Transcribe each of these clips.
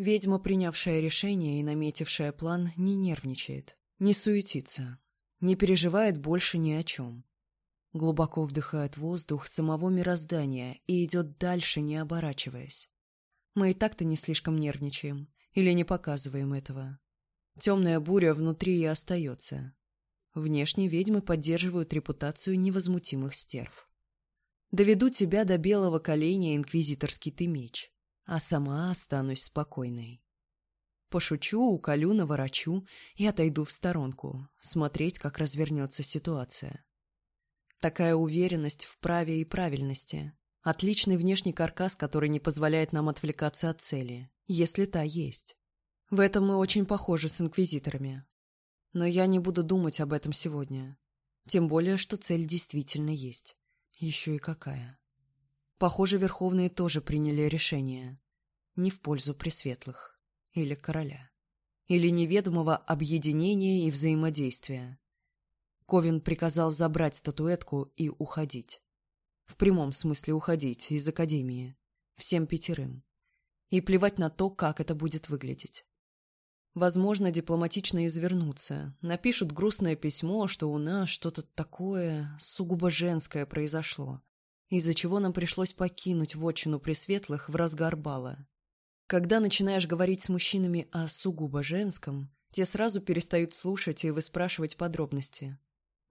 Ведьма, принявшая решение и наметившая план, не нервничает, не суетится, не переживает больше ни о чем. Глубоко вдыхает воздух самого мироздания и идет дальше, не оборачиваясь. Мы и так-то не слишком нервничаем или не показываем этого. Темная буря внутри и остается. Внешне ведьмы поддерживают репутацию невозмутимых стерв. «Доведу тебя до белого коленя, инквизиторский ты меч», а сама останусь спокойной. Пошучу, уколю, наворочу и отойду в сторонку, смотреть, как развернется ситуация. Такая уверенность в праве и правильности. Отличный внешний каркас, который не позволяет нам отвлекаться от цели, если та есть. В этом мы очень похожи с инквизиторами. Но я не буду думать об этом сегодня. Тем более, что цель действительно есть. Еще и какая. Похоже, Верховные тоже приняли решение не в пользу пресветлых или короля, или неведомого объединения и взаимодействия. Ковин приказал забрать статуэтку и уходить. В прямом смысле уходить из Академии. Всем пятерым. И плевать на то, как это будет выглядеть. Возможно, дипломатично извернуться. Напишут грустное письмо, что у нас что-то такое сугубо женское произошло, из-за чего нам пришлось покинуть вотчину Пресветлых в разгар бала когда начинаешь говорить с мужчинами о сугубо женском, те сразу перестают слушать и выспрашивать подробности.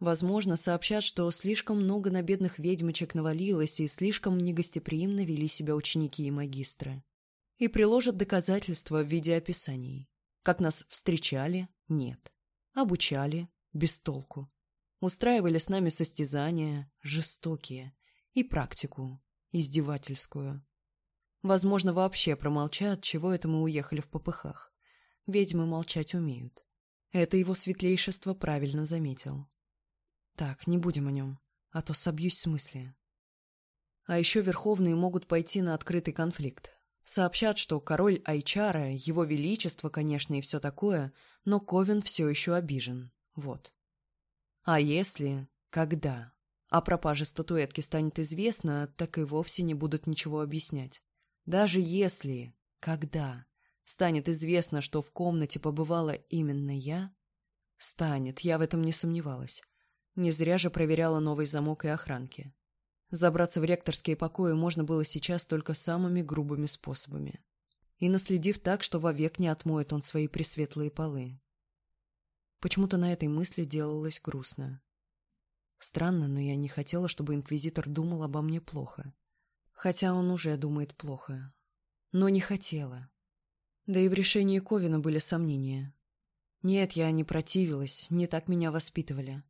Возможно, сообщат, что слишком много на бедных ведьмочек навалилось и слишком негостеприимно вели себя ученики и магистры. И приложат доказательства в виде описаний. Как нас встречали – нет. Обучали – без толку. Устраивали с нами состязания – жестокие. И практику – издевательскую. Возможно, вообще промолчат, чего это мы уехали в попыхах. Ведьмы молчать умеют. Это его светлейшество правильно заметил. Так, не будем о нем, а то собьюсь с мысли. А еще верховные могут пойти на открытый конфликт. Сообщат, что король Айчара, его величество, конечно, и все такое, но Ковен все еще обижен. Вот. А если... Когда? О пропаже статуэтки станет известно, так и вовсе не будут ничего объяснять. Даже если, когда станет известно, что в комнате побывала именно я, станет, я в этом не сомневалась. Не зря же проверяла новый замок и охранки. Забраться в ректорские покои можно было сейчас только самыми грубыми способами. И наследив так, что вовек не отмоет он свои пресветлые полы. Почему-то на этой мысли делалось грустно. Странно, но я не хотела, чтобы инквизитор думал обо мне плохо хотя он уже думает плохо. Но не хотела. Да и в решении Ковина были сомнения. Нет, я не противилась, не так меня воспитывали.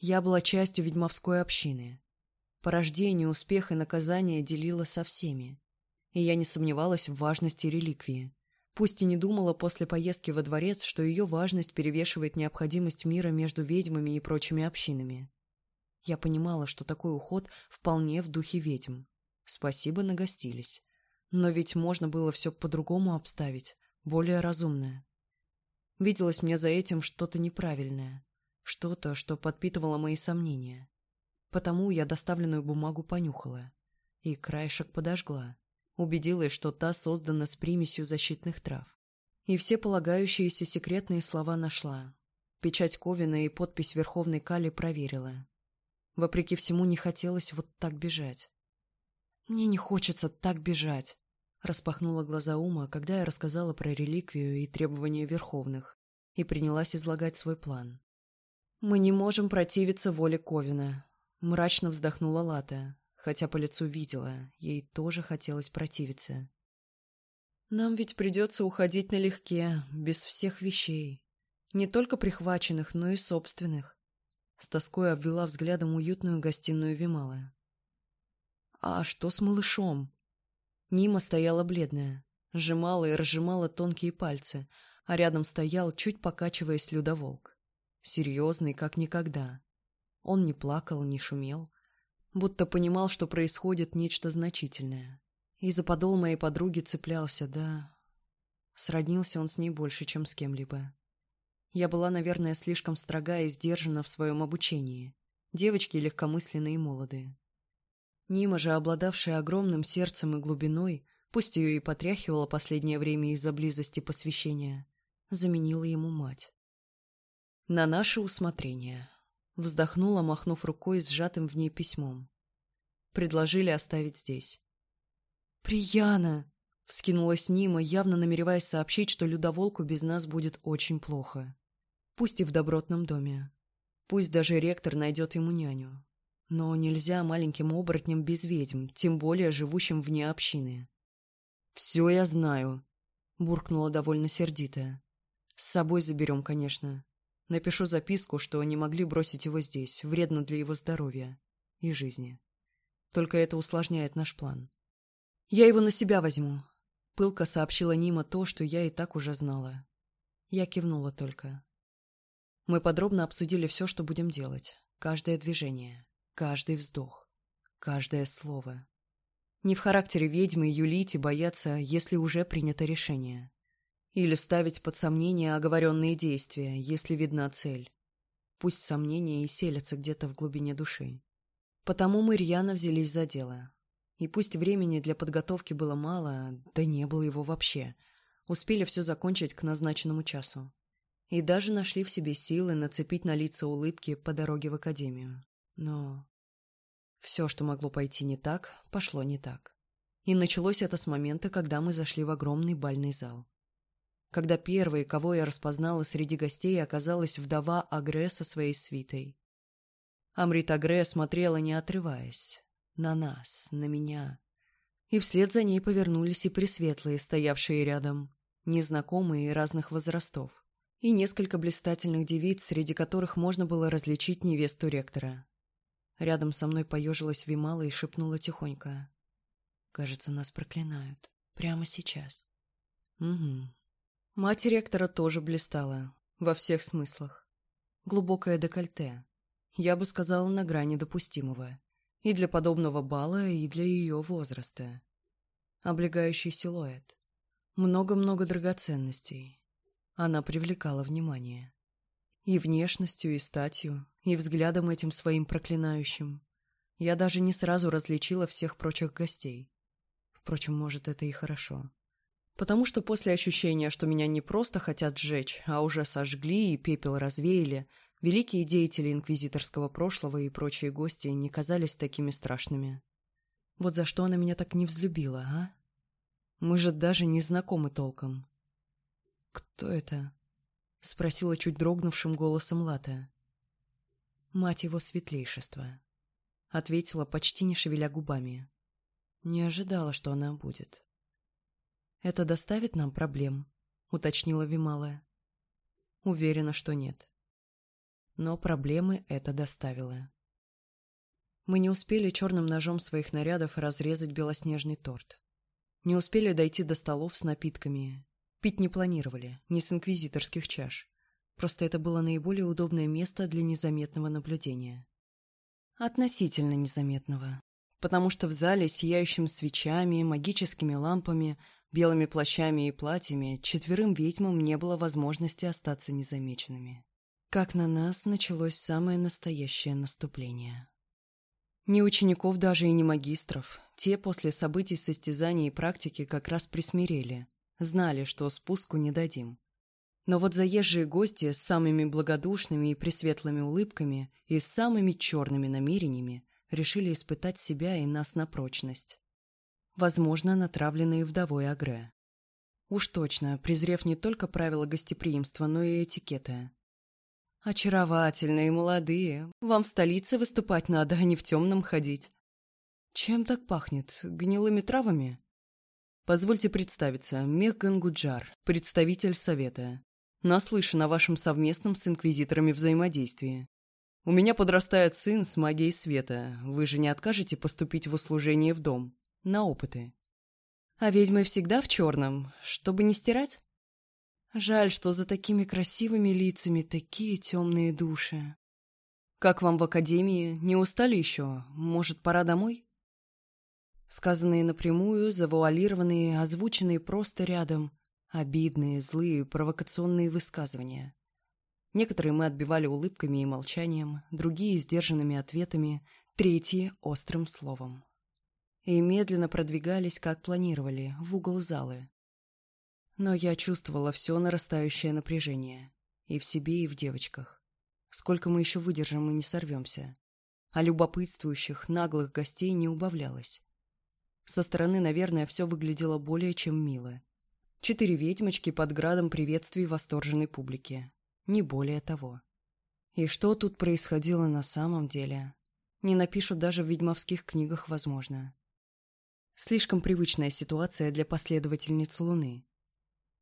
Я была частью ведьмовской общины. Порождение, успех и наказание делила со всеми. И я не сомневалась в важности реликвии. Пусть и не думала после поездки во дворец, что ее важность перевешивает необходимость мира между ведьмами и прочими общинами. Я понимала, что такой уход вполне в духе ведьм. Спасибо, нагостились. Но ведь можно было все по-другому обставить, более разумное. Виделось мне за этим что-то неправильное, что-то, что подпитывало мои сомнения. Потому я доставленную бумагу понюхала и краешек подожгла, убедилась, что та создана с примесью защитных трав. И все полагающиеся секретные слова нашла. Печать Ковина и подпись Верховной Кали проверила. Вопреки всему не хотелось вот так бежать. Мне не хочется так бежать. Распахнула глаза Ума, когда я рассказала про реликвию и требования Верховных, и принялась излагать свой план. «Мы не можем противиться воле Ковина», — мрачно вздохнула Лата, хотя по лицу видела, ей тоже хотелось противиться. «Нам ведь придется уходить налегке, без всех вещей, не только прихваченных, но и собственных», — с тоской обвела взглядом уютную гостиную Вималы. А что с малышом? Нима стояла бледная, сжимала и разжимала тонкие пальцы, а рядом стоял, чуть покачиваясь, людоволк. Серьезный, как никогда. Он не плакал, не шумел, будто понимал, что происходит нечто значительное. И за подол моей подруги цеплялся, да... Сроднился он с ней больше, чем с кем-либо. Я была, наверное, слишком строга и сдержана в своем обучении. Девочки легкомысленные и молодые. Нима же, обладавшая огромным сердцем и глубиной, пусть ее и потряхивала последнее время из-за близости посвящения, заменила ему мать. «На наше усмотрение», — вздохнула, махнув рукой с сжатым в ней письмом. Предложили оставить здесь. «Прияна!» — вскинулась Нима, явно намереваясь сообщить, что людоволку без нас будет очень плохо. Пусть и в добротном доме. Пусть даже ректор найдет ему няню. Но нельзя маленьким оборотням без ведьм, тем более живущим вне общины. «Все я знаю», — буркнула довольно сердитая. «С собой заберем, конечно. Напишу записку, что не могли бросить его здесь, вредно для его здоровья и жизни. Только это усложняет наш план». «Я его на себя возьму», — Пылка сообщила Нима то, что я и так уже знала. Я кивнула только. Мы подробно обсудили все, что будем делать, каждое движение каждый вздох, каждое слово. Не в характере ведьмы юлить и бояться, если уже принято решение. Или ставить под сомнение оговоренные действия, если видна цель. Пусть сомнения и селятся где-то в глубине души. Потому мы рьяно взялись за дело. И пусть времени для подготовки было мало, да не было его вообще, успели все закончить к назначенному часу. И даже нашли в себе силы нацепить на лица улыбки по дороге в академию. Но все, что могло пойти не так, пошло не так. И началось это с момента, когда мы зашли в огромный бальный зал. Когда первой, кого я распознала среди гостей, оказалась вдова Агре со своей свитой. Амрит Агре смотрела, не отрываясь. На нас, на меня. И вслед за ней повернулись и присветлые, стоявшие рядом, незнакомые разных возрастов, и несколько блистательных девиц, среди которых можно было различить невесту ректора. Рядом со мной поежилась Вимала и шепнула тихонько. «Кажется, нас проклинают. Прямо сейчас». «Угу». Мать ректора тоже блистала. Во всех смыслах. Глубокое декольте. Я бы сказала, на грани допустимого. И для подобного бала, и для ее возраста. Облегающий силуэт. Много-много драгоценностей. Она привлекала внимание. И внешностью, и статью, и взглядом этим своим проклинающим. Я даже не сразу различила всех прочих гостей. Впрочем, может, это и хорошо. Потому что после ощущения, что меня не просто хотят сжечь, а уже сожгли и пепел развеяли, великие деятели инквизиторского прошлого и прочие гости не казались такими страшными. Вот за что она меня так не взлюбила, а? Мы же даже не знакомы толком. Кто это? — спросила чуть дрогнувшим голосом Лата. «Мать его светлейшества», — ответила, почти не шевеля губами. Не ожидала, что она будет. «Это доставит нам проблем?» — уточнила Вимала. Уверена, что нет. Но проблемы это доставило. Мы не успели черным ножом своих нарядов разрезать белоснежный торт. Не успели дойти до столов с напитками, Пить не планировали, не с инквизиторских чаш. Просто это было наиболее удобное место для незаметного наблюдения. Относительно незаметного. Потому что в зале сияющим свечами, магическими лампами, белыми плащами и платьями четверым ведьмам не было возможности остаться незамеченными. Как на нас началось самое настоящее наступление. Ни учеников даже и не магистров. Те после событий состязаний и практики как раз присмирели – знали, что спуску не дадим. Но вот заезжие гости с самыми благодушными и пресветлыми улыбками и с самыми черными намерениями решили испытать себя и нас на прочность. Возможно, натравленные вдовой Агре. Уж точно, презрев не только правила гостеприимства, но и этикета. «Очаровательные молодые. Вам в столице выступать надо, а не в темном ходить». «Чем так пахнет? Гнилыми травами?» Позвольте представиться, Меган Гуджар, представитель Совета. Наслышан о вашем совместном с инквизиторами взаимодействии. У меня подрастает сын с магией света. Вы же не откажете поступить в услужение в дом? На опыты. А ведьмы всегда в черном, чтобы не стирать? Жаль, что за такими красивыми лицами такие темные души. Как вам в академии? Не устали еще? Может, пора домой? сказанные напрямую, завуалированные, озвученные просто рядом, обидные, злые, провокационные высказывания. Некоторые мы отбивали улыбками и молчанием, другие – сдержанными ответами, третьи – острым словом. И медленно продвигались, как планировали, в угол залы. Но я чувствовала все нарастающее напряжение. И в себе, и в девочках. Сколько мы еще выдержим и не сорвемся. А любопытствующих, наглых гостей не убавлялось. Со стороны, наверное, все выглядело более чем мило. Четыре ведьмочки под градом приветствий восторженной публики. Не более того. И что тут происходило на самом деле? Не напишут даже в ведьмовских книгах, возможно. Слишком привычная ситуация для последовательниц Луны.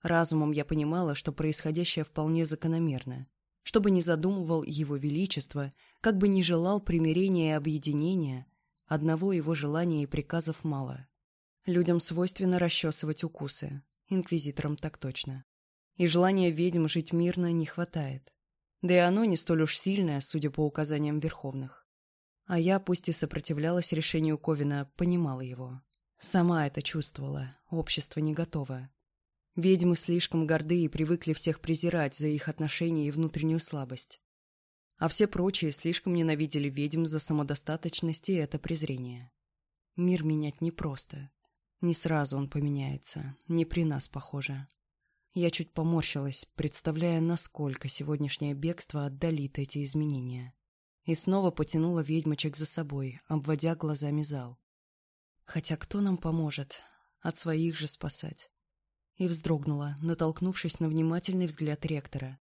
Разумом я понимала, что происходящее вполне закономерно. Чтобы не задумывал Его Величество, как бы ни желал примирения и объединения – Одного его желания и приказов мало. Людям свойственно расчесывать укусы, инквизиторам так точно. И желания ведьм жить мирно не хватает. Да и оно не столь уж сильное, судя по указаниям верховных. А я, пусть и сопротивлялась решению Ковина, понимала его. Сама это чувствовала, общество не готово. Ведьмы слишком горды и привыкли всех презирать за их отношения и внутреннюю слабость а все прочие слишком ненавидели ведьм за самодостаточность и это презрение. Мир менять непросто. Не сразу он поменяется, не при нас, похоже. Я чуть поморщилась, представляя, насколько сегодняшнее бегство отдалит эти изменения. И снова потянула ведьмочек за собой, обводя глазами зал. Хотя кто нам поможет? От своих же спасать. И вздрогнула, натолкнувшись на внимательный взгляд ректора,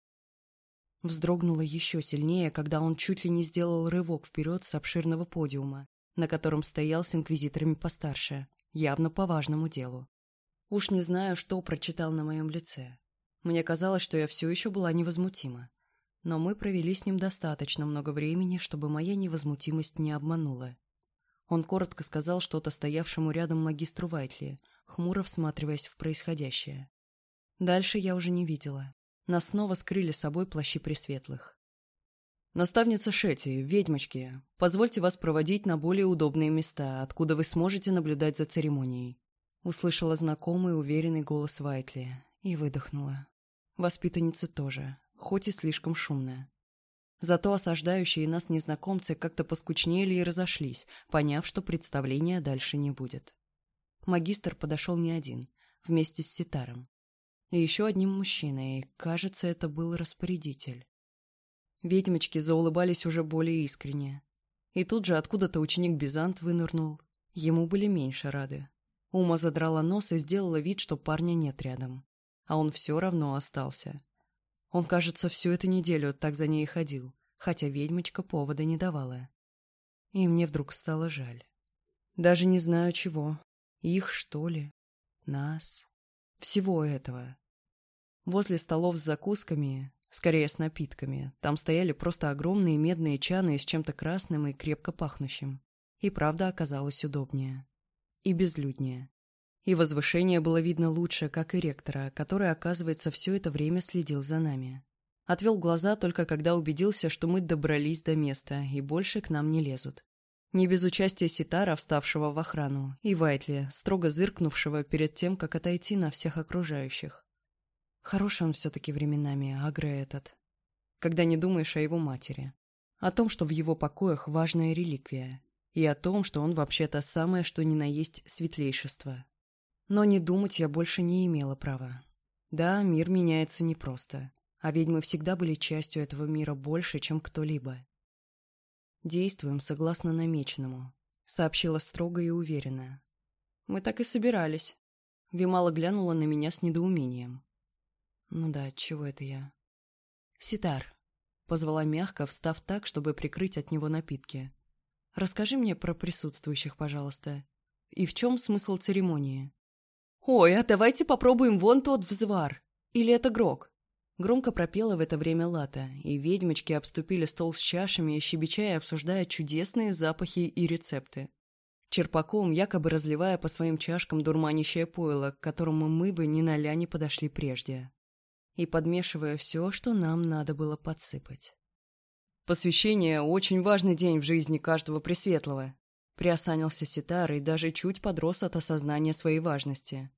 вздрогнула еще сильнее, когда он чуть ли не сделал рывок вперед с обширного подиума, на котором стоял с инквизиторами постарше, явно по важному делу. Уж не знаю, что прочитал на моем лице. Мне казалось, что я все еще была невозмутима. Но мы провели с ним достаточно много времени, чтобы моя невозмутимость не обманула. Он коротко сказал что-то стоявшему рядом магистру Вайтли, хмуро всматриваясь в происходящее. Дальше я уже не видела нас снова скрыли собой плащи пресветлых. «Наставница Шети, ведьмочки, позвольте вас проводить на более удобные места, откуда вы сможете наблюдать за церемонией». Услышала знакомый уверенный голос Вайтли и выдохнула. Воспитанница тоже, хоть и слишком шумная. Зато осаждающие нас незнакомцы как-то поскучнели и разошлись, поняв, что представления дальше не будет. Магистр подошел не один, вместе с Ситаром и еще одним мужчиной. Кажется, это был распорядитель. Ведьмочки заулыбались уже более искренне. И тут же откуда-то ученик Бизант вынырнул. Ему были меньше рады. Ума задрала нос и сделала вид, что парня нет рядом. А он все равно остался. Он, кажется, всю эту неделю так за ней ходил, хотя ведьмочка повода не давала. И мне вдруг стало жаль. Даже не знаю чего. Их, что ли? Нас? Всего этого. Возле столов с закусками, скорее с напитками, там стояли просто огромные медные чаны с чем-то красным и крепко пахнущим. И правда оказалось удобнее. И безлюднее. И возвышение было видно лучше, как и ректора, который, оказывается, все это время следил за нами. Отвел глаза только когда убедился, что мы добрались до места и больше к нам не лезут не без участия Ситара, вставшего в охрану, и Вайтли, строго зыркнувшего перед тем, как отойти на всех окружающих. Хорош он все-таки временами, Агра этот. Когда не думаешь о его матери. О том, что в его покоях важная реликвия. И о том, что он вообще-то самое, что ни на есть светлейшество. Но не думать я больше не имела права. Да, мир меняется непросто. А ведь мы всегда были частью этого мира больше, чем кто-либо. Действуем согласно намеченному», — сообщила строго и уверенно. «Мы так и собирались». Вимала глянула на меня с недоумением. «Ну да, чего это я?» «Ситар», — позвала мягко, встав так, чтобы прикрыть от него напитки. «Расскажи мне про присутствующих, пожалуйста. И в чем смысл церемонии?» «Ой, а давайте попробуем вон тот взвар. Или это грок?» Громко пропела в это время Лата, и ведьмочки обступили стол с чашами, щебеча и обсуждая чудесные запахи и рецепты. Черпаком, якобы разливая по своим чашкам дурманящее пойло, к которому мы бы ни на ля подошли прежде. И подмешивая все, что нам надо было подсыпать. «Посвящение – очень важный день в жизни каждого Пресветлого», – приосанился Ситар и даже чуть подрос от осознания своей важности.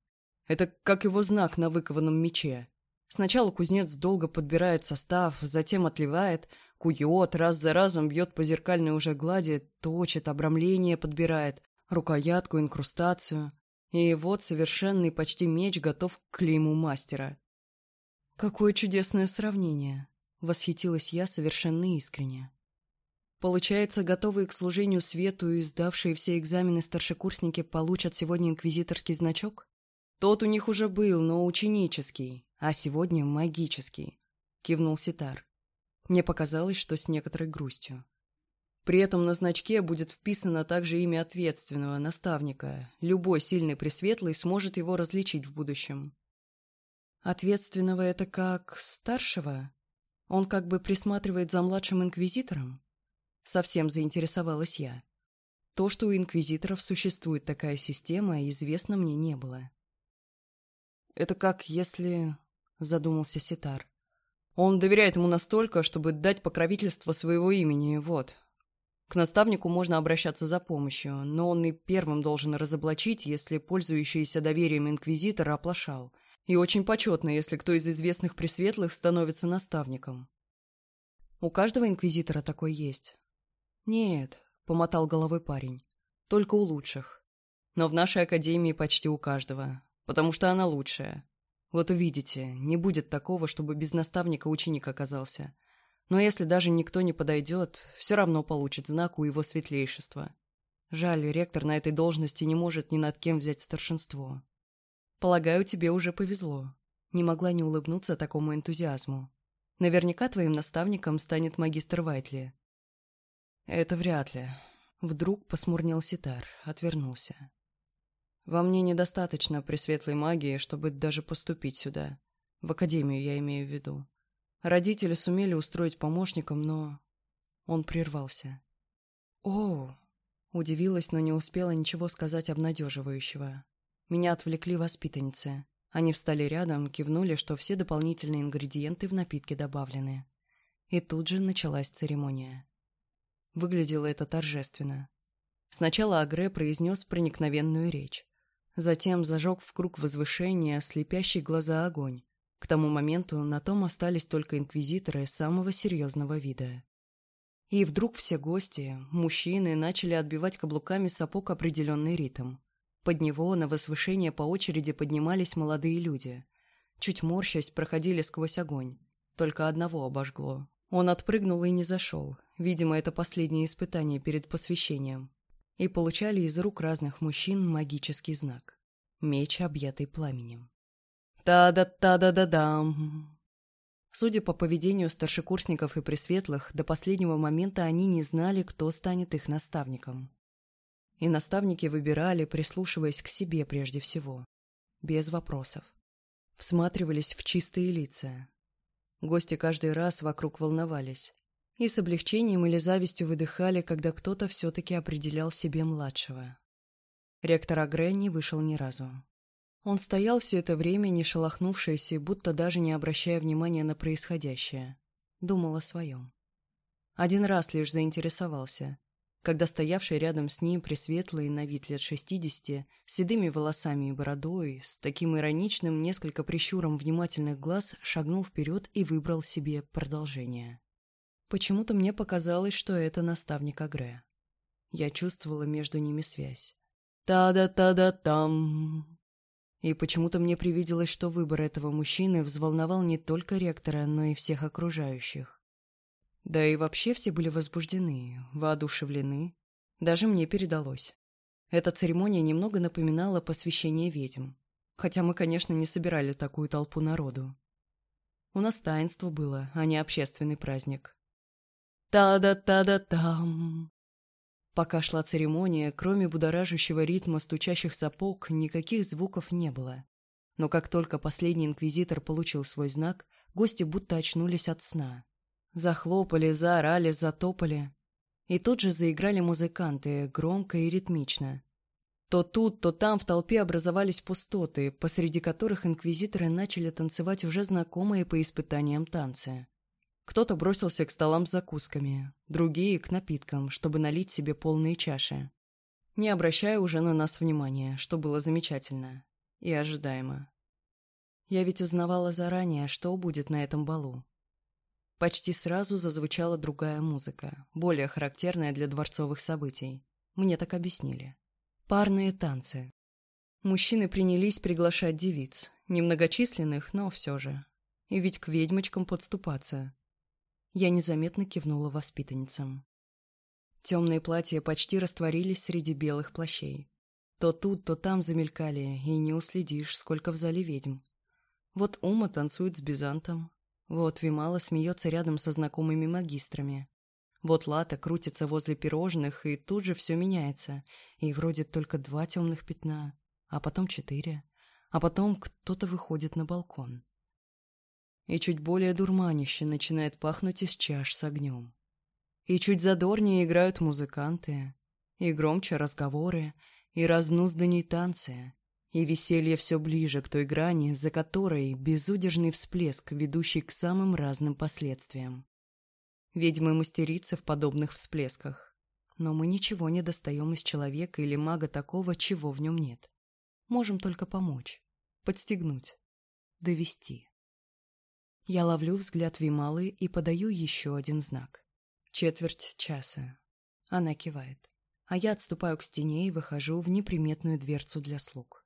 «Это как его знак на выкованном мече». Сначала кузнец долго подбирает состав, затем отливает, кует, раз за разом бьет по зеркальной уже глади, точит, обрамление подбирает, рукоятку, инкрустацию. И вот совершенный почти меч готов к клейму мастера. «Какое чудесное сравнение!» — восхитилась я совершенно искренне. Получается, готовые к служению свету и сдавшие все экзамены старшекурсники получат сегодня инквизиторский значок? Тот у них уже был, но ученический, а сегодня магический», — кивнул Ситар. Мне показалось, что с некоторой грустью. При этом на значке будет вписано также имя ответственного наставника. Любой сильный пресветлый сможет его различить в будущем. Ответственного это как старшего? Он как бы присматривает за младшим инквизитором? Совсем заинтересовалась я. То, что у инквизиторов существует такая система, известно мне не было. Это как если задумался Ситар. Он доверяет ему настолько, чтобы дать покровительство своего имени, вот. К наставнику можно обращаться за помощью, но он и первым должен разоблачить, если пользующийся доверием инквизитора оплошал. И очень почетно, если кто из известных пресветлых становится наставником. У каждого инквизитора такой есть. Нет, помотал головой парень. Только у лучших. Но в нашей академии почти у каждого, потому что она лучшая. Вот увидите, не будет такого, чтобы без наставника ученик оказался. Но если даже никто не подойдет, все равно получит знак у его светлейшества. Жаль, ректор на этой должности не может ни над кем взять старшинство. Полагаю, тебе уже повезло. Не могла не улыбнуться такому энтузиазму. Наверняка твоим наставником станет магистр Вайтли. Это вряд ли. Вдруг посмурнел Ситар, отвернулся. Во мне недостаточно пресветлой магии, чтобы даже поступить сюда. В академию я имею в виду. Родители сумели устроить помощником, но... Он прервался. «О!» — удивилась, но не успела ничего сказать обнадеживающего. Меня отвлекли воспитанницы. Они встали рядом, кивнули, что все дополнительные ингредиенты в напитке добавлены. И тут же началась церемония. Выглядело это торжественно. Сначала Агре произнес проникновенную речь. Затем зажег в круг возвышения слепящий глаза огонь. К тому моменту на том остались только инквизиторы самого серьезного вида. И вдруг все гости, мужчины, начали отбивать каблуками сапог определенный ритм. Под него на возвышение по очереди поднимались молодые люди. Чуть морщась, проходили сквозь огонь. Только одного обожгло. Он отпрыгнул и не зашел. Видимо, это последнее испытание перед посвящением и получали из рук разных мужчин магический знак — меч, объятый пламенем. «Та-да-та-да-да-дам!» Судя по поведению старшекурсников и пресветлых, до последнего момента они не знали, кто станет их наставником. И наставники выбирали, прислушиваясь к себе прежде всего. Без вопросов. Всматривались в чистые лица. Гости каждый раз вокруг волновались и с облегчением или завистью выдыхали, когда кто-то все-таки определял себе младшего. Ректор Агре не вышел ни разу. Он стоял все это время, не шелохнувшись и будто даже не обращая внимания на происходящее. Думал о своем. Один раз лишь заинтересовался, когда стоявший рядом с ним пресветлый на вид лет шестидесяти, с седыми волосами и бородой, с таким ироничным несколько прищуром внимательных глаз, шагнул вперед и выбрал себе продолжение. Почему-то мне показалось, что это наставник Агре. Я чувствовала между ними связь. Та-да-та-да-там. И почему-то мне привиделось, что выбор этого мужчины взволновал не только ректора, но и всех окружающих. Да и вообще все были возбуждены, воодушевлены. Даже мне передалось. Эта церемония немного напоминала посвящение ведьм. Хотя мы, конечно, не собирали такую толпу народу. У нас таинство было, а не общественный праздник. Та-да-та-да-там. Пока шла церемония, кроме будоражащего ритма стучащих сапог, никаких звуков не было. Но как только последний инквизитор получил свой знак, гости будто очнулись от сна. Захлопали, заорали, затопали. И тут же заиграли музыканты, громко и ритмично. То тут, то там в толпе образовались пустоты, посреди которых инквизиторы начали танцевать уже знакомые по испытаниям танцы. Кто-то бросился к столам с закусками, другие – к напиткам, чтобы налить себе полные чаши. Не обращая уже на нас внимания, что было замечательно и ожидаемо. Я ведь узнавала заранее, что будет на этом балу. Почти сразу зазвучала другая музыка, более характерная для дворцовых событий. Мне так объяснили. Парные танцы. Мужчины принялись приглашать девиц, немногочисленных, но все же. И ведь к ведьмочкам подступаться – я незаметно кивнула воспитанницам. Темные платья почти растворились среди белых плащей. То тут, то там замелькали, и не уследишь, сколько в зале ведьм. Вот Ума танцует с Бизантом, вот Вимала смеется рядом со знакомыми магистрами. Вот Лата крутится возле пирожных, и тут же все меняется. И вроде только два темных пятна, а потом четыре, а потом кто-то выходит на балкон и чуть более дурманище начинает пахнуть из чаш с огнем. И чуть задорнее играют музыканты, и громче разговоры, и разнузданней танцы, и веселье все ближе к той грани, за которой безудержный всплеск, ведущий к самым разным последствиям. Ведьмы мастерицы в подобных всплесках. Но мы ничего не достаем из человека или мага такого, чего в нем нет. Можем только помочь, подстегнуть, довести. Я ловлю взгляд Вималы и подаю еще один знак. Четверть часа. Она кивает. А я отступаю к стене и выхожу в неприметную дверцу для слуг.